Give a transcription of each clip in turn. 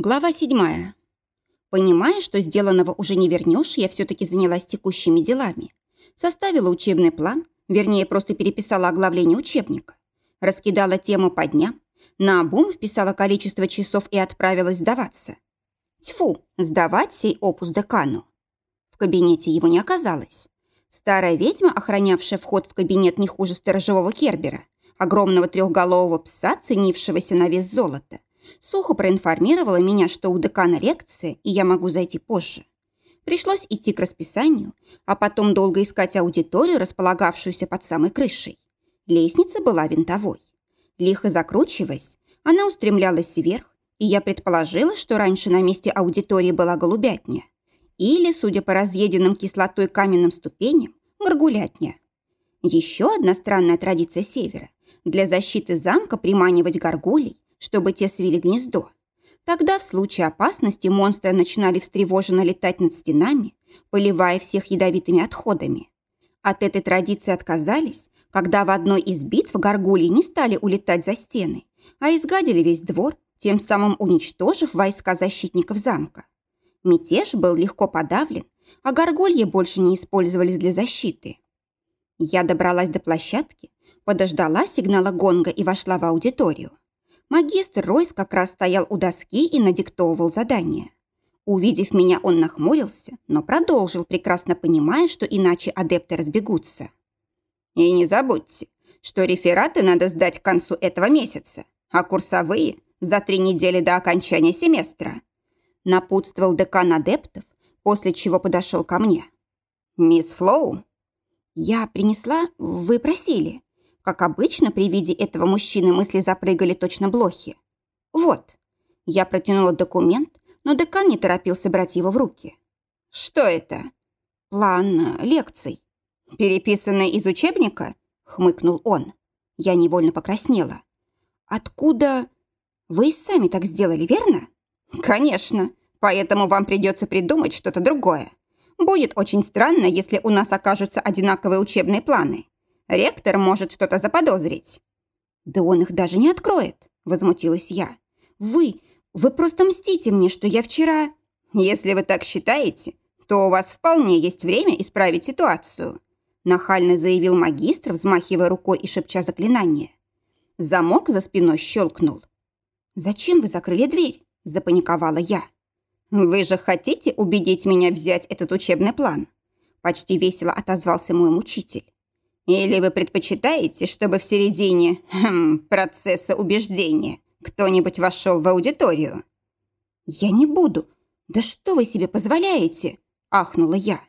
Глава седьмая. Понимая, что сделанного уже не вернешь, я все-таки занялась текущими делами. Составила учебный план, вернее, просто переписала оглавление учебника. Раскидала тему по дням, на обум вписала количество часов и отправилась сдаваться. Тьфу, сдавать сей опус декану. В кабинете его не оказалось. Старая ведьма, охранявшая вход в кабинет не хуже сторожевого кербера, огромного трехголового пса, ценившегося на вес золота, сухо проинформировала меня, что у декана лекция, и я могу зайти позже. Пришлось идти к расписанию, а потом долго искать аудиторию, располагавшуюся под самой крышей. Лестница была винтовой. Лихо закручиваясь, она устремлялась вверх, и я предположила, что раньше на месте аудитории была голубятня. Или, судя по разъеденным кислотой каменным ступеням, горгулятня. Еще одна странная традиция Севера. Для защиты замка приманивать горгулей чтобы те свили гнездо. Тогда в случае опасности монстры начинали встревоженно летать над стенами, поливая всех ядовитыми отходами. От этой традиции отказались, когда в одной из битв горгульи не стали улетать за стены, а изгадили весь двор, тем самым уничтожив войска защитников замка. Мятеж был легко подавлен, а горгульи больше не использовались для защиты. Я добралась до площадки, подождала сигнала гонга и вошла в аудиторию. Магистр Ройс как раз стоял у доски и надиктовывал задание. Увидев меня, он нахмурился, но продолжил, прекрасно понимая, что иначе адепты разбегутся. «И не забудьте, что рефераты надо сдать к концу этого месяца, а курсовые – за три недели до окончания семестра», напутствовал декан адептов, после чего подошел ко мне. «Мисс Флоу?» «Я принесла, вы просили», как обычно, при виде этого мужчины мысли запрыгали точно блохи. «Вот». Я протянула документ, но декан не торопился брать его в руки. «Что это?» «План э, лекций». «Переписанный из учебника?» — хмыкнул он. Я невольно покраснела. «Откуда...» «Вы сами так сделали, верно?» «Конечно. Поэтому вам придется придумать что-то другое. Будет очень странно, если у нас окажутся одинаковые учебные планы. Ректор может что-то заподозрить». «Да он их даже не откроет», — возмутилась я. «Вы, вы просто мстите мне, что я вчера...» «Если вы так считаете, то у вас вполне есть время исправить ситуацию», нахально заявил магистр, взмахивая рукой и шепча заклинание. Замок за спиной щелкнул. «Зачем вы закрыли дверь?» – запаниковала я. «Вы же хотите убедить меня взять этот учебный план?» Почти весело отозвался мой мучитель. Или вы предпочитаете, чтобы в середине хм, процесса убеждения кто-нибудь вошел в аудиторию?» «Я не буду. Да что вы себе позволяете?» – ахнула я.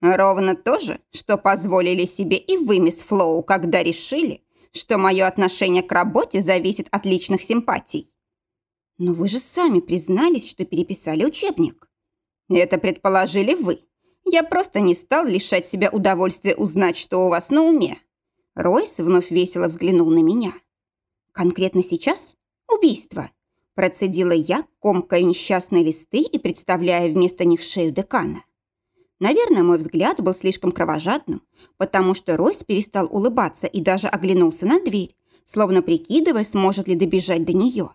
«Ровно то же, что позволили себе и вы, мисс Флоу, когда решили, что мое отношение к работе зависит от личных симпатий». «Но вы же сами признались, что переписали учебник». «Это предположили вы, я просто не стал лишать себя удовольствия узнать, что у вас на уме». Ройс вновь весело взглянул на меня. «Конкретно сейчас? Убийство!» Процедила я, комкая несчастные листы и представляя вместо них шею декана. Наверное, мой взгляд был слишком кровожадным, потому что Ройс перестал улыбаться и даже оглянулся на дверь, словно прикидывая, сможет ли добежать до нее.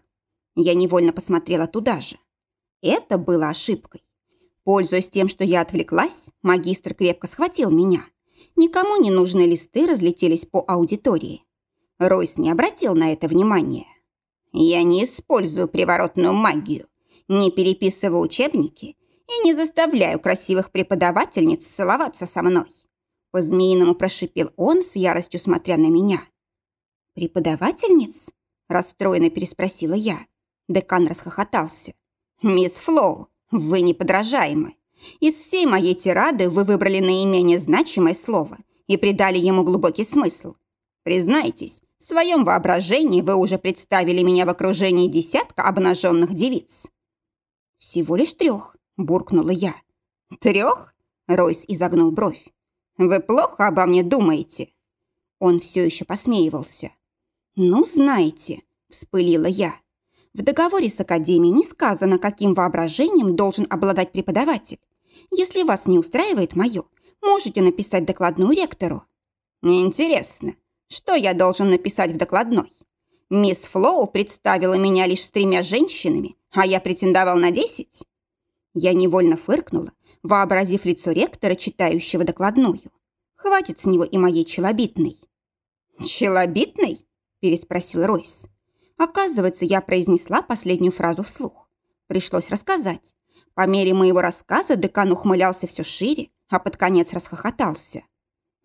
Я невольно посмотрела туда же. Это было ошибкой. Пользуясь тем, что я отвлеклась, магистр крепко схватил меня. Никому не нужные листы разлетелись по аудитории. Ройс не обратил на это внимания. «Я не использую приворотную магию, не переписываю учебники и не заставляю красивых преподавательниц целоваться со мной». По-змеиному прошипел он с яростью смотря на меня. «Преподавательниц?» – расстроенно переспросила я. Декан расхохотался. «Мисс Флоу, вы неподражаемы. Из всей моей тирады вы выбрали наименее значимое слово и придали ему глубокий смысл. Признайтесь, в своем воображении вы уже представили меня в окружении десятка обнаженных девиц. Всего лишь трех, буркнула я. Трех? Ройс изогнул бровь. Вы плохо обо мне думаете. Он все еще посмеивался. Ну, знаете, вспылила я. В договоре с Академией не сказано, каким воображением должен обладать преподаватель. Если вас не устраивает мое, можете написать докладную ректору. Интересно, что я должен написать в докладной? Мисс Флоу представила меня лишь с тремя женщинами, А я претендовал на десять? Я невольно фыркнула, вообразив лицо ректора, читающего докладную. Хватит с него и моей челобитной. «Челобитной?» – переспросил Ройс. Оказывается, я произнесла последнюю фразу вслух. Пришлось рассказать. По мере моего рассказа декан ухмылялся все шире, а под конец расхохотался.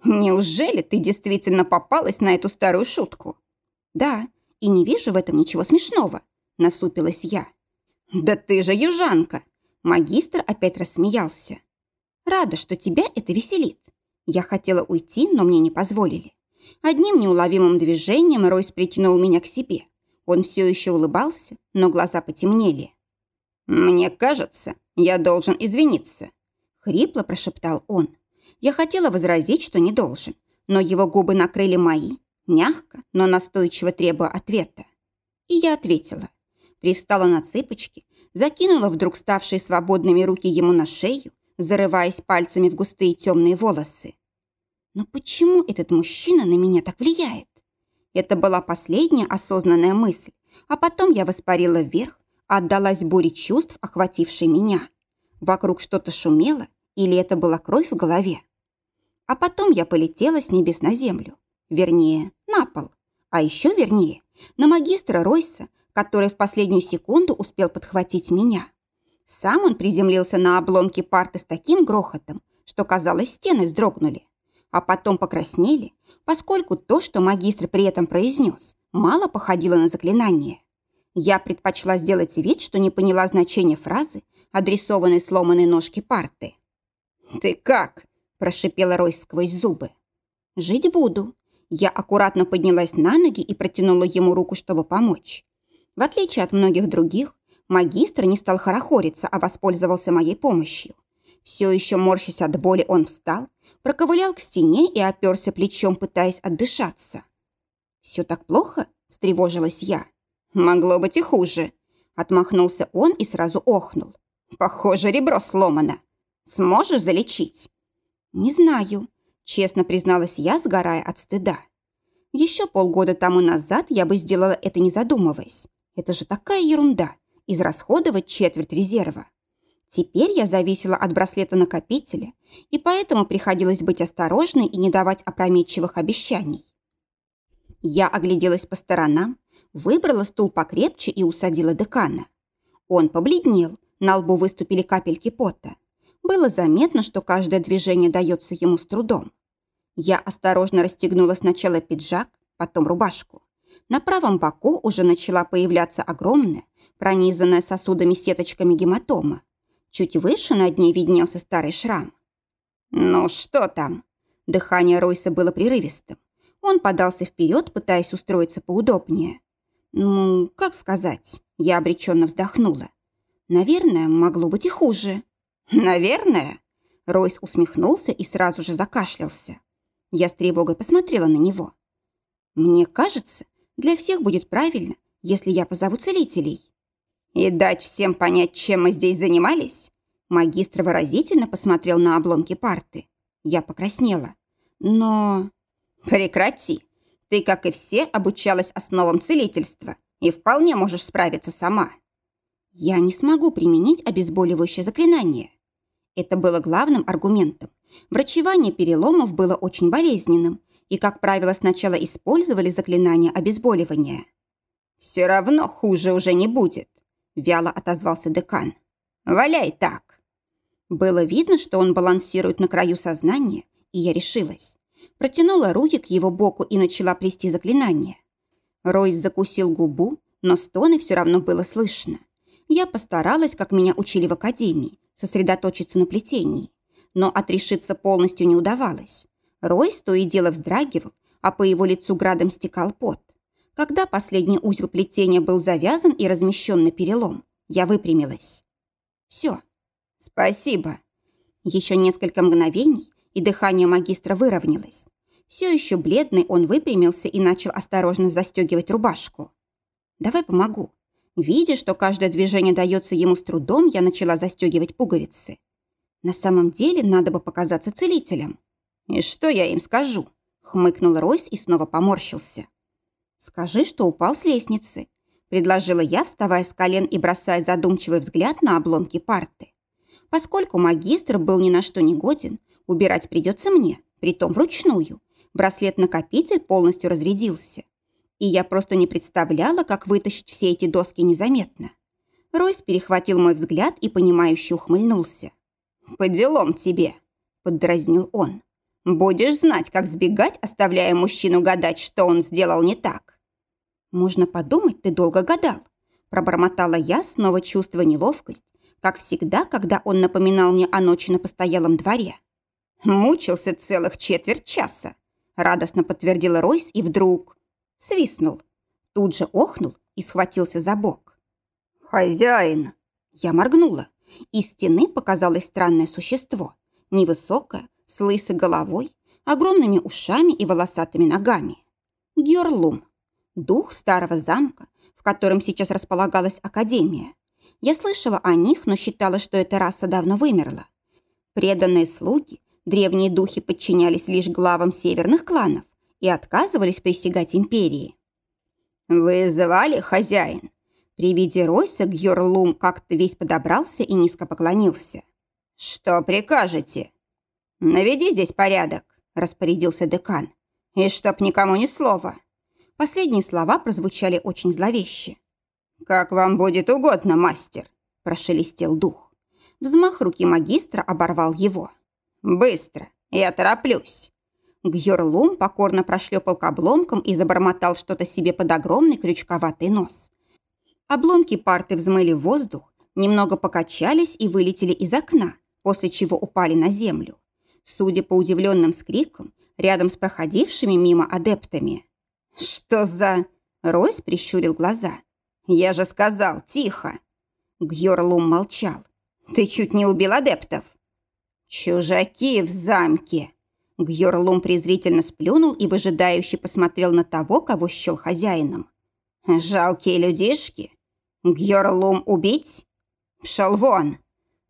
«Неужели ты действительно попалась на эту старую шутку?» «Да, и не вижу в этом ничего смешного», – насупилась я. «Да ты же южанка!» Магистр опять рассмеялся. «Рада, что тебя это веселит. Я хотела уйти, но мне не позволили. Одним неуловимым движением Ройс притянул меня к себе. Он все еще улыбался, но глаза потемнели. «Мне кажется, я должен извиниться», — хрипло прошептал он. Я хотела возразить, что не должен, но его губы накрыли мои, мягко, но настойчиво требуя ответа. И я ответила. Привстала на цыпочки, закинула вдруг ставшие свободными руки ему на шею, зарываясь пальцами в густые темные волосы. Но почему этот мужчина на меня так влияет? Это была последняя осознанная мысль, а потом я воспарила вверх, отдалась буре чувств, охватившей меня. Вокруг что-то шумело, или это была кровь в голове? А потом я полетела с небес на землю. Вернее, на пол. А еще вернее, на магистра Ройса, который в последнюю секунду успел подхватить меня. Сам он приземлился на обломки парты с таким грохотом, что, казалось, стены вздрогнули. А потом покраснели, поскольку то, что магистр при этом произнес, мало походило на заклинание. Я предпочла сделать вид, что не поняла значения фразы, адресованной сломанной ножке парты. «Ты как?» – прошипела Рой сквозь зубы. «Жить буду». Я аккуратно поднялась на ноги и протянула ему руку, чтобы помочь. В отличие от многих других, магистр не стал хорохориться, а воспользовался моей помощью. Все еще морщась от боли, он встал, проковылял к стене и оперся плечом, пытаясь отдышаться. «Все так плохо?» – встревожилась я. «Могло быть и хуже», – отмахнулся он и сразу охнул. «Похоже, ребро сломано. Сможешь залечить?» «Не знаю», — честно призналась я, сгорая от стыда. «Еще полгода тому назад я бы сделала это не задумываясь. Это же такая ерунда — израсходовать четверть резерва. Теперь я зависела от браслета-накопителя, и поэтому приходилось быть осторожной и не давать опрометчивых обещаний. Я огляделась по сторонам, выбрала стул покрепче и усадила декана. Он побледнел, на лбу выступили капельки пота. Было заметно, что каждое движение дается ему с трудом. Я осторожно расстегнула сначала пиджак, потом рубашку. На правом боку уже начала появляться огромная, пронизанная сосудами сеточками гематома. Чуть выше над ней виднелся старый шрам. «Ну что там?» Дыхание Ройса было прерывистым. Он подался вперед, пытаясь устроиться поудобнее. «Ну, как сказать?» Я обреченно вздохнула. «Наверное, могло быть и хуже». «Наверное?» Ройс усмехнулся и сразу же закашлялся. Я с тревогой посмотрела на него. «Мне кажется, для всех будет правильно, если я позову целителей». «И дать всем понять, чем мы здесь занимались?» Магистр выразительно посмотрел на обломки парты. Я покраснела. «Но...» «Прекрати. Ты, как и все, обучалась основам целительства и вполне можешь справиться сама». «Я не смогу применить обезболивающее заклинание». Это было главным аргументом. Врачевание переломов было очень болезненным, и, как правило, сначала использовали заклинание обезболивания. «Все равно хуже уже не будет», – вяло отозвался декан. «Валяй так». Было видно, что он балансирует на краю сознания, и я решилась. Протянула руки к его боку и начала плести заклинание. Ройс закусил губу, но стоны все равно было слышно. Я постаралась, как меня учили в академии, сосредоточиться на плетении. Но отрешиться полностью не удавалось. Ройс то и дело вздрагивал, а по его лицу градом стекал пот. Когда последний узел плетения был завязан и размещен на перелом, я выпрямилась. Все. Спасибо. Еще несколько мгновений, и дыхание магистра выровнялось. Все еще бледный он выпрямился и начал осторожно застегивать рубашку. «Давай помогу», Видя, что каждое движение дается ему с трудом, я начала застегивать пуговицы. На самом деле надо бы показаться целителем. «И что я им скажу?» — хмыкнул Ройс и снова поморщился. «Скажи, что упал с лестницы. предложила я, вставая с колен и бросая задумчивый взгляд на обломки парты. Поскольку магистр был ни на что не годен, убирать придется мне, притом вручную. Браслет-накопитель полностью разрядился. И я просто не представляла, как вытащить все эти доски незаметно. Ройс перехватил мой взгляд и, понимающе ухмыльнулся. «По делам тебе», — поддразнил он. «Будешь знать, как сбегать, оставляя мужчину гадать, что он сделал не так». «Можно подумать, ты долго гадал», — пробормотала я, снова чувствуя неловкость, как всегда, когда он напоминал мне о ночи на постоялом дворе. «Мучился целых четверть часа», — радостно подтвердил Ройс и вдруг свистнул. Тут же охнул и схватился за бок. «Хозяин!» Я моргнула. Из стены показалось странное существо. Невысокое, с лысой головой, огромными ушами и волосатыми ногами. Герлум. Дух старого замка, в котором сейчас располагалась академия. Я слышала о них, но считала, что эта раса давно вымерла. Преданные слуги, древние духи подчинялись лишь главам северных кланов и отказывались присягать империи. «Вы звали, хозяин?» При виде Ройса Гьорлум как-то весь подобрался и низко поклонился. «Что прикажете?» «Наведи здесь порядок», – распорядился декан. «И чтоб никому ни слова». Последние слова прозвучали очень зловеще. «Как вам будет угодно, мастер», – прошелестел дух. Взмах руки магистра оборвал его. «Быстро, я тороплюсь». Гьорлум покорно прошлепал к обломкам и забормотал что-то себе под огромный крючковатый нос. Обломки парты взмыли в воздух, немного покачались и вылетели из окна, после чего упали на землю. Судя по удивленным скрикам, рядом с проходившими мимо адептами. «Что за...» Ройс прищурил глаза. «Я же сказал, тихо!» Гьорлум молчал. «Ты чуть не убил адептов!» «Чужаки в замке!» Гьорлум презрительно сплюнул и выжидающе посмотрел на того, кого счел хозяином. «Жалкие людишки! Гьорлум убить? Пшел вон!»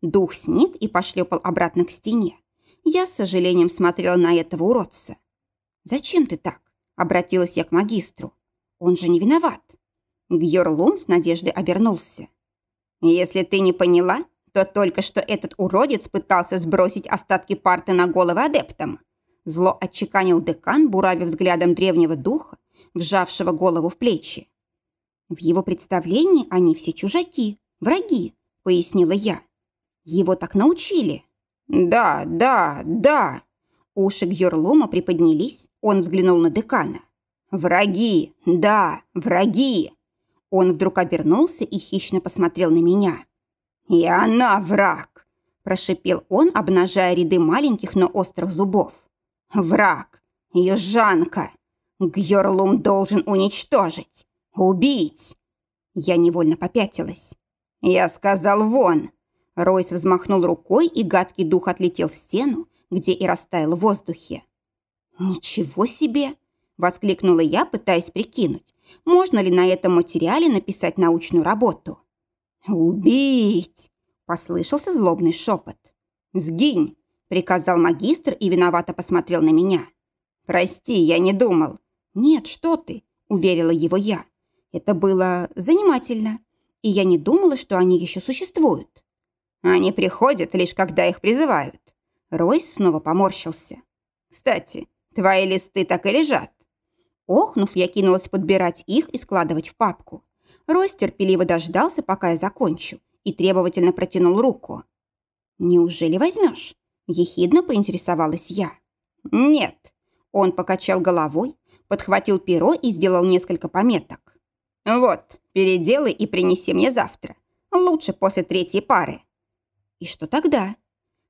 Дух сник и пошлепал обратно к стене. Я с сожалением смотрела на этого уродца. «Зачем ты так?» – обратилась я к магистру. «Он же не виноват». Гьорлум с надеждой обернулся. «Если ты не поняла, то только что этот уродец пытался сбросить остатки парты на головы адептам». Зло отчеканил декан, буравив взглядом древнего духа, вжавшего голову в плечи. «В его представлении они все чужаки, враги», — пояснила я. «Его так научили». «Да, да, да!» Уши Гьорлома приподнялись, он взглянул на декана. «Враги! Да, враги!» Он вдруг обернулся и хищно посмотрел на меня. «И она враг!» – прошипел он, обнажая ряды маленьких, но острых зубов. «Враг! Южанка! Гьорлум должен уничтожить! Убить!» Я невольно попятилась. «Я сказал вон!» Ройс взмахнул рукой, и гадкий дух отлетел в стену, где и растаял в воздухе. «Ничего себе!» – воскликнула я, пытаясь прикинуть, можно ли на этом материале написать научную работу. «Убить!» – послышался злобный шепот. «Сгинь!» – приказал магистр и виновато посмотрел на меня. «Прости, я не думал». «Нет, что ты!» – уверила его я. «Это было занимательно, и я не думала, что они еще существуют». «Они приходят лишь когда их призывают». Ройс снова поморщился. «Кстати, твои листы так и лежат. Охнув, я кинулась подбирать их и складывать в папку. Ройс терпеливо дождался, пока я закончу, и требовательно протянул руку. «Неужели возьмешь?» – ехидно поинтересовалась я. «Нет». Он покачал головой, подхватил перо и сделал несколько пометок. «Вот, переделай и принеси мне завтра. Лучше после третьей пары». «И что тогда?»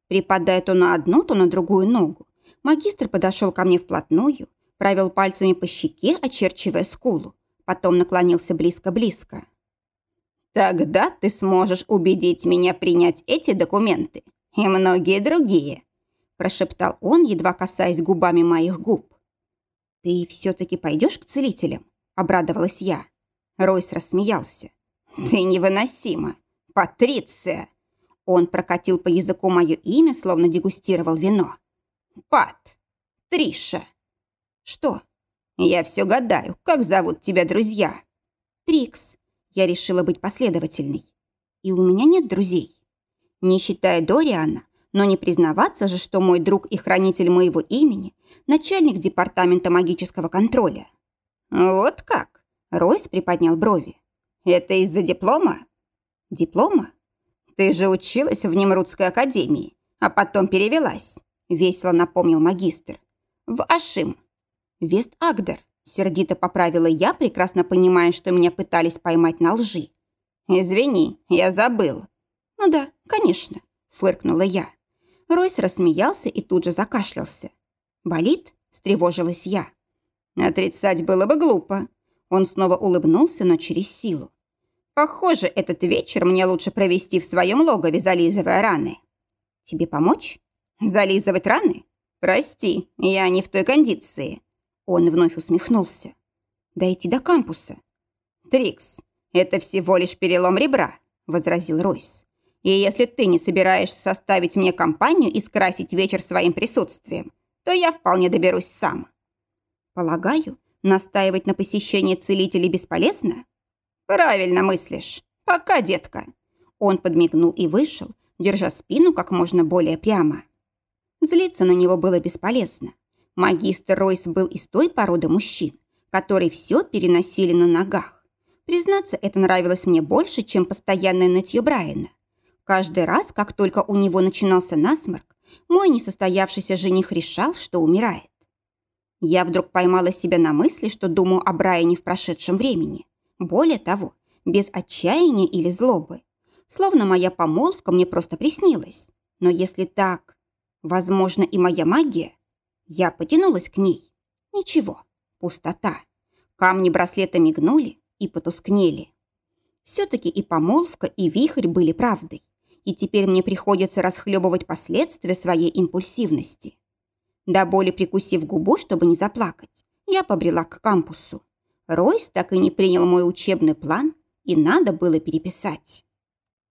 Припадая то на одну, то на другую ногу, магистр подошел ко мне вплотную, провел пальцами по щеке, очерчивая скулу, потом наклонился близко-близко. «Тогда ты сможешь убедить меня принять эти документы и многие другие», прошептал он, едва касаясь губами моих губ. «Ты все-таки пойдешь к целителям?» обрадовалась я. Ройс рассмеялся. «Ты невыносима! Патриция!» Он прокатил по языку мое имя, словно дегустировал вино. «Пат! Триша!» «Что?» «Я все гадаю, как зовут тебя друзья?» «Трикс». Я решила быть последовательной. И у меня нет друзей. Не считая Дориана, но не признаваться же, что мой друг и хранитель моего имени – начальник департамента магического контроля. «Вот как?» – Ройс приподнял брови. «Это из-за диплома?» «Диплома? Ты же училась в Немрудской академии, а потом перевелась», – весело напомнил магистр. «В Ашим». «Вест-Агдер», – сердито поправила я, прекрасно понимая, что меня пытались поймать на лжи. «Извини, я забыл». «Ну да, конечно», – фыркнула я. Ройс рассмеялся и тут же закашлялся. «Болит?» – встревожилась я. «Отрицать было бы глупо». Он снова улыбнулся, но через силу. «Похоже, этот вечер мне лучше провести в своем логове, зализывая раны». «Тебе помочь?» «Зализывать раны? Прости, я не в той кондиции». Он вновь усмехнулся. «Дойти до кампуса». «Трикс, это всего лишь перелом ребра», – возразил Ройс. И если ты не собираешься составить мне компанию и скрасить вечер своим присутствием, то я вполне доберусь сам. Полагаю, настаивать на посещении целителей бесполезно? Правильно мыслишь. Пока, детка. Он подмигнул и вышел, держа спину как можно более прямо. Злиться на него было бесполезно. Магистр Ройс был из той породы мужчин, которые все переносили на ногах. Признаться, это нравилось мне больше, чем постоянное нытье Брайана. Каждый раз, как только у него начинался насморк, мой несостоявшийся жених решал, что умирает. Я вдруг поймала себя на мысли, что думаю о Брайане в прошедшем времени. Более того, без отчаяния или злобы. Словно моя помолвка мне просто приснилась. Но если так, возможно, и моя магия. Я потянулась к ней. Ничего, пустота. Камни браслета мигнули и потускнели. Все-таки и помолвка, и вихрь были правдой и теперь мне приходится расхлебывать последствия своей импульсивности. До боли прикусив губу, чтобы не заплакать, я побрела к кампусу. Ройс так и не принял мой учебный план, и надо было переписать.